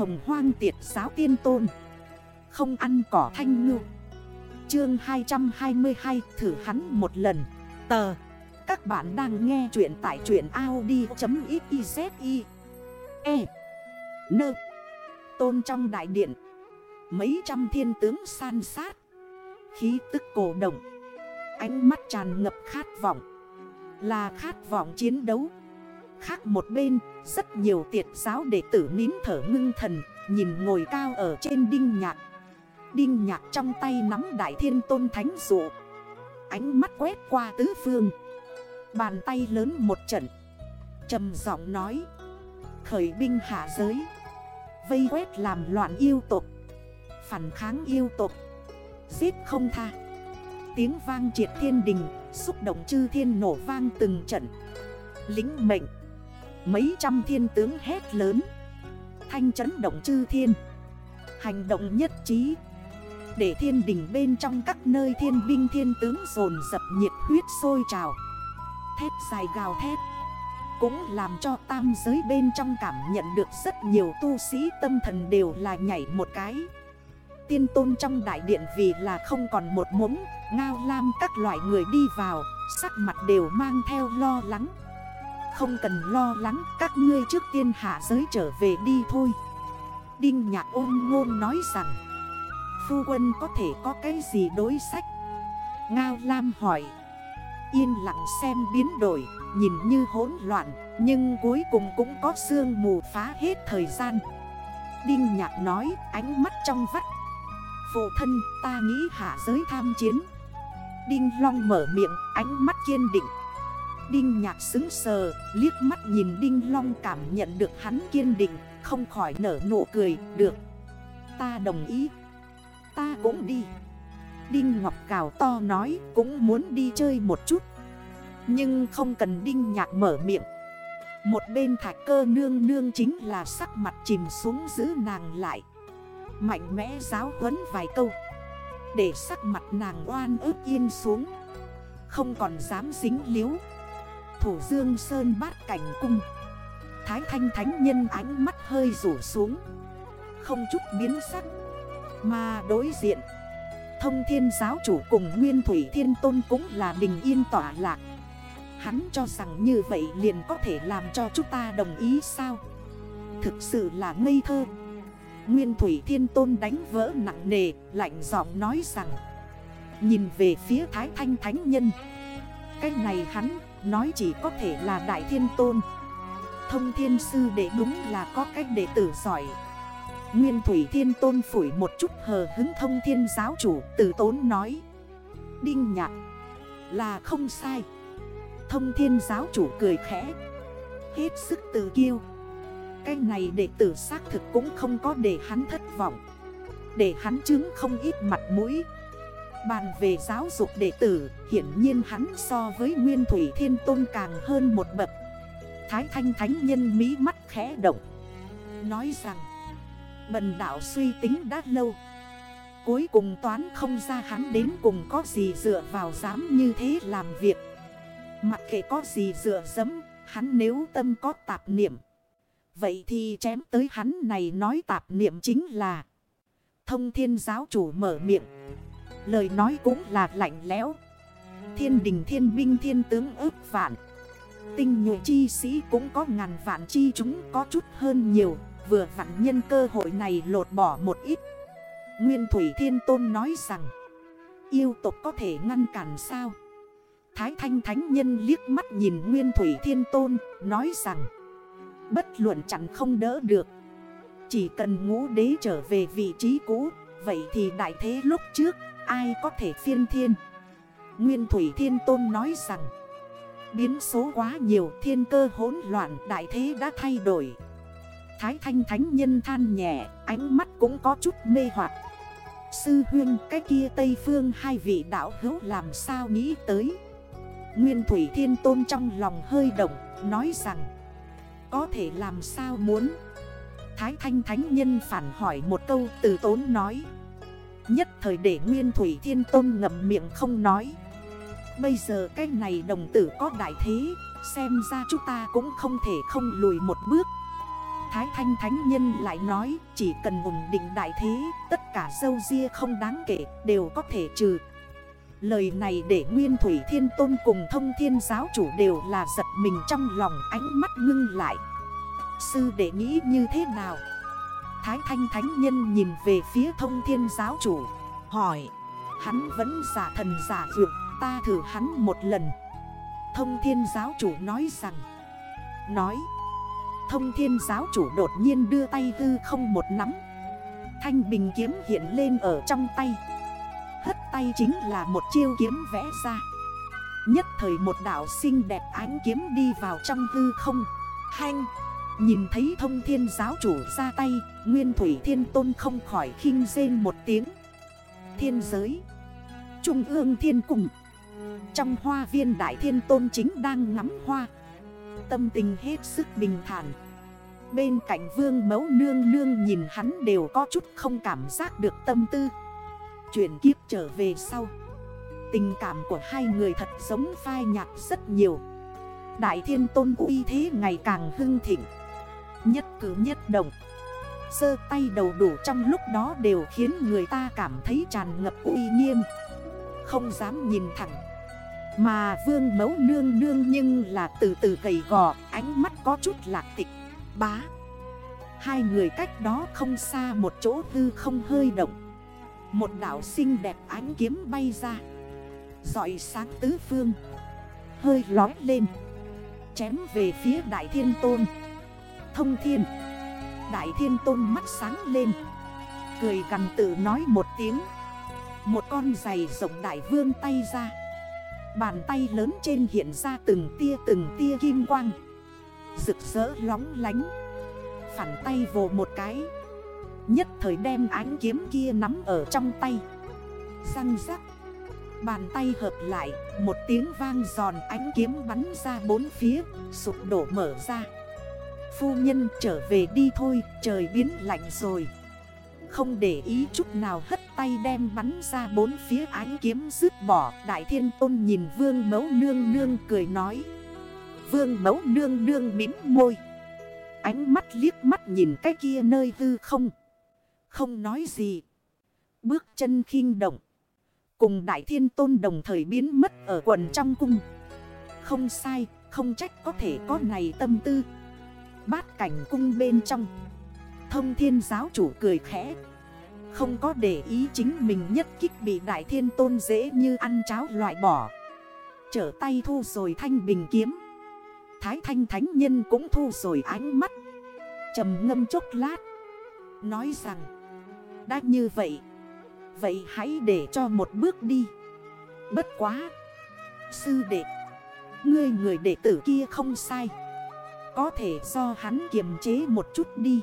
hồng hoang tiệt giáo tiên tôn. Không ăn cỏ thanh ngư. Chương 222 thử hắn một lần. Tờ. Các bạn đang nghe chuyện tại chuyện Audi.xyz E. Nơ Tôn trong đại điện. Mấy trăm thiên tướng san sát. Khí tức cổ động. Ánh mắt tràn ngập khát vọng. Là khát vọng chiến đấu. Khác một bên, Rất nhiều tiệt giáo đệ tử nín thở ngưng thần, Nhìn ngồi cao ở trên đinh nhạc. Đinh nhạc trong tay nắm đại thiên tôn thánh dụ. Ánh mắt quét qua tứ phương. Bàn tay lớn một trận. Trầm giọng nói. Khởi binh hạ giới. Vây quét làm loạn yêu tục Phản kháng yêu tục Giết không tha. Tiếng vang triệt thiên đình, Xúc động chư thiên nổ vang từng trận. Lính mệnh. Mấy trăm thiên tướng hét lớn. Thanh chấn động chư thiên. Hành động nhất trí. Để thiên đình bên trong các nơi thiên binh thiên tướng dồn dập nhiệt huyết sôi trào. Thép dài gào thét. Cũng làm cho tam giới bên trong cảm nhận được rất nhiều tu sĩ tâm thần đều là nhảy một cái. Tiên tôn trong đại điện vì là không còn một mống, Ngao lam các loại người đi vào, Sắc mặt đều mang theo lo lắng. Không cần lo lắng, Các ngươi trước tiên hạ giới trở về đi thôi. Đinh nhạc ôn ngôn nói rằng, Phu quân có thể có cái gì đối sách? Ngao lam hỏi. Yên lặng xem biến đổi, Nhìn như hỗn loạn, Nhưng cuối cùng cũng có sương mù phá hết thời gian. Đinh nhạc nói, ánh mắt trong vắt. Phụ thân, ta nghĩ hạ giới tham chiến. Đinh Long mở miệng, ánh mắt kiên định. Đinh nhạc xứng sờ, liếc mắt nhìn Đinh Long cảm nhận được hắn kiên định, Không khỏi nở nụ cười, được, Ta đồng ý. Ta cũng đi. Đinh Ngọc Cào to nói, cũng muốn đi chơi một chút. Nhưng không cần Đinh Nhạc mở miệng. Một bên thạch cơ nương nương chính là sắc mặt chìm xuống giữ nàng lại. Mạnh mẽ giáo huấn vài câu. Để sắc mặt nàng oan ướp yên xuống. Không còn dám dính liếu Thủ dương sơn bát cảnh cung. Thái thanh thánh nhân ánh mắt hơi rủ xuống. Không chút biến sắc. Mà đối diện, Thông thiên giáo chủ cùng Nguyên Thủy Thiên Tôn cũng là bình yên tỏa lạc. Hắn cho rằng như vậy liền có thể làm cho chúng ta đồng ý sao? Thực sự là ngây thơ. Nguyên Thủy Thiên Tôn đánh vỡ nặng nề, Lạnh giọng nói rằng, Nhìn về phía Thái Thanh Thánh Nhân, cái này hắn nói chỉ có thể là Đại Thiên Tôn. Thông Thiên Sư đệ đúng là có cách đệ tử giỏi. Nguyên Thủy Thiên Tôn phủi một chút hờ hứng thông thiên giáo chủ Tử tốn nói. Đinh nhạc, Là không sai. Thông thiên giáo chủ cười khẽ. Hết sức tự kiêu. Cái này đệ tử xác thực cũng không có để hắn thất vọng. Để hắn chứng không ít mặt mũi. Bàn về giáo dục đệ tử, Hiển nhiên hắn so với Nguyên Thủy Thiên Tôn càng hơn một bậc. Thái Thanh Thánh Nhân mí mắt khẽ động, Nói rằng, Bần đảo suy tính đã lâu, Cuối cùng toán không ra hắn đến cùng có gì dựa vào dám như thế làm việc. Mặc kệ có gì dựa dẫm, Hắn nếu tâm có tạp niệm, Vậy thì chém tới hắn này nói tạp niệm chính là, Thông thiên giáo chủ mở miệng. Lời nói cũng là lạnh lẽo. Thiên đình thiên binh thiên tướng ước vạn. Tinh nhuệ chi sĩ cũng có ngàn vạn chi chúng có chút hơn nhiều. Vừa vặn nhân cơ hội này lột bỏ một ít. Nguyên Thủy Thiên Tôn nói rằng, Yêu tục có thể ngăn cản sao? Thái Thanh Thánh Nhân liếc mắt nhìn Nguyên Thủy Thiên Tôn, Nói rằng, Bất luận chẳng không đỡ được. Chỉ cần ngũ đế trở về vị trí cũ, Vậy thì đại thế lúc trước Ai có thể phiên thiên? Nguyên Thủy Thiên Tôn nói rằng, Biến số quá nhiều, thiên cơ hỗn loạn, đại thế đã thay đổi. Thái thanh thánh nhân than nhẹ, Ánh mắt cũng có chút mê hoặc. Sư huyên, cái kia Tây Phương hai vị đạo hữu làm sao nghĩ tới? Nguyên Thủy Thiên Tôn trong lòng hơi động, Nói rằng, Có thể làm sao muốn? Thái Thanh Thánh Nhân phản hỏi một câu từ tốn nói. Nhất thời để Nguyên Thủy Thiên Tôn ngậm miệng không nói. Bây giờ cái này đồng tử có đại thế, Xem ra chúng ta cũng không thể không lùi một bước. Thái Thanh Thánh Nhân lại nói, chỉ cần ổn định đại thế, Tất cả dâu ria không đáng kể, đều có thể trừ. Lời này để Nguyên Thủy Thiên Tôn cùng thông thiên giáo chủ đều là giật mình trong lòng, ánh mắt ngưng lại. Sư đệ nghĩ như thế nào? Thái Thanh Thánh Nhân nhìn về phía thông thiên giáo chủ, Hỏi, Hắn vẫn giả thần giả dược, Ta thử hắn một lần. Thông thiên giáo chủ nói rằng, Nói. Thông thiên giáo chủ đột nhiên đưa tay hư không một nắm. Thanh bình kiếm hiện lên ở trong tay. Hất tay chính là một chiêu kiếm vẽ ra. Nhất thời một đảo xinh đẹp ánh kiếm đi vào trong hư không. Hanh! Nhìn thấy thông thiên giáo chủ ra tay, Nguyên thủy thiên tôn không khỏi khinh rên một tiếng. Thiên giới, Trung ương thiên cùng. Trong hoa viên đại thiên tôn chính đang ngắm hoa. Tâm tình hết sức bình thản. Bên cạnh vương mẫu nương nương nhìn hắn đều có chút không cảm giác được tâm tư. Chuyển kiếp trở về sau. Tình cảm của hai người thật giống phai nhạt rất nhiều. Đại thiên tôn uy thế ngày càng hưng thịnh. Nhất cử nhất động. Sơ tay đầu đủ trong lúc đó đều khiến người ta cảm thấy tràn ngập uy nghiêm. Không dám nhìn thẳng. Mà vương mẫu nương nương nhưng là từ từ gầy gò, Ánh mắt có chút lạc tịch. Bá. Hai người cách đó không xa một chỗ tư không hơi động. Một đảo xinh đẹp ánh kiếm bay ra. Dọi sáng tứ phương. Hơi lói lên. Chém về phía đại thiên tôn. Thông thiên. Đại thiên tôn mắt sáng lên, Cười gần tự nói một tiếng. Một con giày rộng đại vương tay ra. Bàn tay lớn trên hiện ra từng tia từng tia kim quang. Rực rỡ lóng lánh. Phản tay vồ một cái. Nhất thời đem ánh kiếm kia nắm ở trong tay. Răng rắc. Bàn tay hợp lại, Một tiếng vang giòn, ánh kiếm bắn ra bốn phía, Sụp đổ mở ra. Phu nhân trở về đi thôi Trời biến lạnh rồi. Không để ý chút nào hất tay đem bắn ra bốn phía ánh kiếm dứt bỏ. Đại thiên tôn nhìn vương mẫu nương nương cười nói. Vương mẫu nương nương mím môi. Ánh mắt liếc mắt nhìn cái kia nơi hư không. Không nói gì. Bước chân khinh động. Cùng đại thiên tôn đồng thời biến mất ở quần trong cung. Không sai, không trách có thể có này tâm tư. Bát cảnh cung bên trong. Thông thiên giáo chủ cười khẽ. Không có để ý chính mình nhất kích bị đại thiên tôn dễ như ăn cháo loại bỏ. Trở tay thu rồi thanh bình kiếm. Thái thanh thánh nhân cũng thu rồi ánh mắt. Trầm ngâm chốc lát. Nói rằng, Đã như vậy Vậy hãy để cho một bước đi. Bất quá, Sư đệ, Ngươi người đệ tử kia không sai có thể do hắn kiềm chế một chút đi.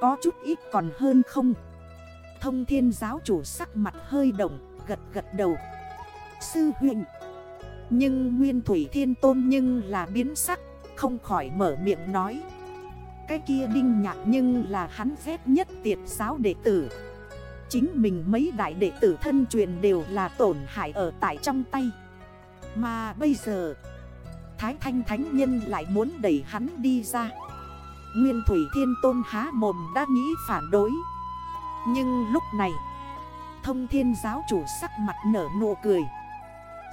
Có chút ít còn hơn không? Thông thiên giáo chủ sắc mặt hơi động, Gật gật đầu. Sư huyện Nhưng nguyên thủy thiên tôn nhưng là biến sắc, Không khỏi mở miệng nói. Cái kia đinh nhạc nhưng là hắn ghét nhất tiệt giáo đệ tử. Chính mình mấy đại đệ tử thân truyền đều là tổn hại ở tại trong tay. Mà bây giờ Thái Thanh Thánh Nhân lại muốn đẩy hắn đi ra. Nguyên Thủy Thiên Tôn há mồm đã nghĩ phản đối. Nhưng lúc này, Thông thiên giáo chủ sắc mặt nở nụ cười.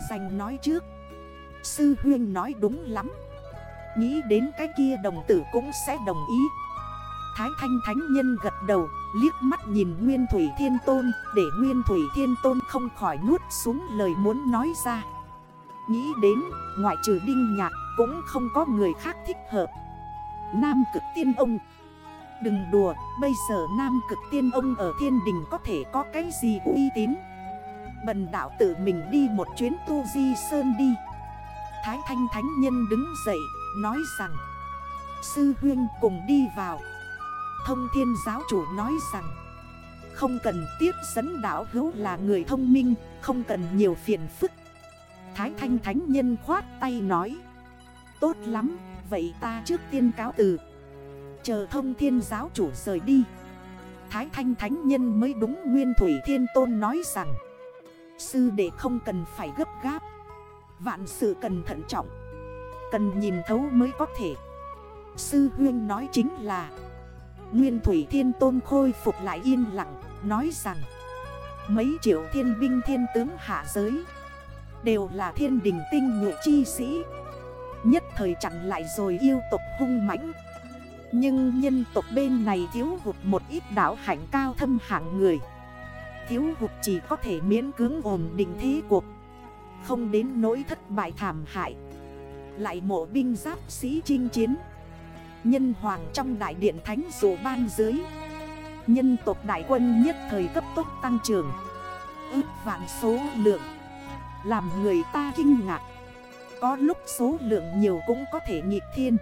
Dành nói trước, Sư Huyên nói đúng lắm. Nghĩ đến cái kia đồng tử cũng sẽ đồng ý. Thái Thanh Thánh Nhân gật đầu, Liếc mắt nhìn Nguyên Thủy Thiên Tôn, Để Nguyên Thủy Thiên Tôn không khỏi nuốt xuống lời muốn nói ra. Nghĩ đến, ngoại trừ đinh nhạc cũng không có người khác thích hợp. Nam cực tiên ông. Đừng đùa, bây giờ nam cực tiên ông ở thiên đình có thể có cái gì uy tín? Bần đảo tự mình đi một chuyến tu di sơn đi. Thái thanh thánh nhân đứng dậy, nói rằng, Sư huyên cùng đi vào. Thông thiên giáo chủ nói rằng, Không cần tiếp dẫn đảo hữu là người thông minh, Không cần nhiều phiền phức Thái Thanh Thánh Nhân khoát tay nói. Tốt lắm, vậy ta trước tiên cáo từ. Chờ thông thiên giáo chủ rời đi. Thái Thanh Thánh Nhân mới đúng Nguyên Thủy Thiên Tôn nói rằng. Sư đệ không cần phải gấp gáp. Vạn sự cần thận trọng. Cần nhìn thấu mới có thể. Sư Huyên nói chính là. Nguyên Thủy Thiên Tôn khôi phục lại yên lặng Nói rằng. Mấy triệu thiên binh thiên tướng hạ giới. Đều là thiên đình tinh nhuệ chi sĩ. Nhất thời chặn lại rồi yêu tục hung mãnh. Nhưng nhân tộc bên này thiếu hụt một ít đảo hạnh cao thâm hạng người. Thiếu hụt chỉ có thể miễn cưỡng ổn định thế cuộc. Không đến nỗi thất bại thảm hại. Lại mộ binh giáp sĩ chinh chiến. Nhân hoàng trong đại điện thánh dụ ban dưới. Nhân tộc đại quân nhất thời cấp tốc tăng trưởng. Ước vạn số lượng. Làm người ta kinh ngạc. Có lúc số lượng nhiều cũng có thể nghịch thiên.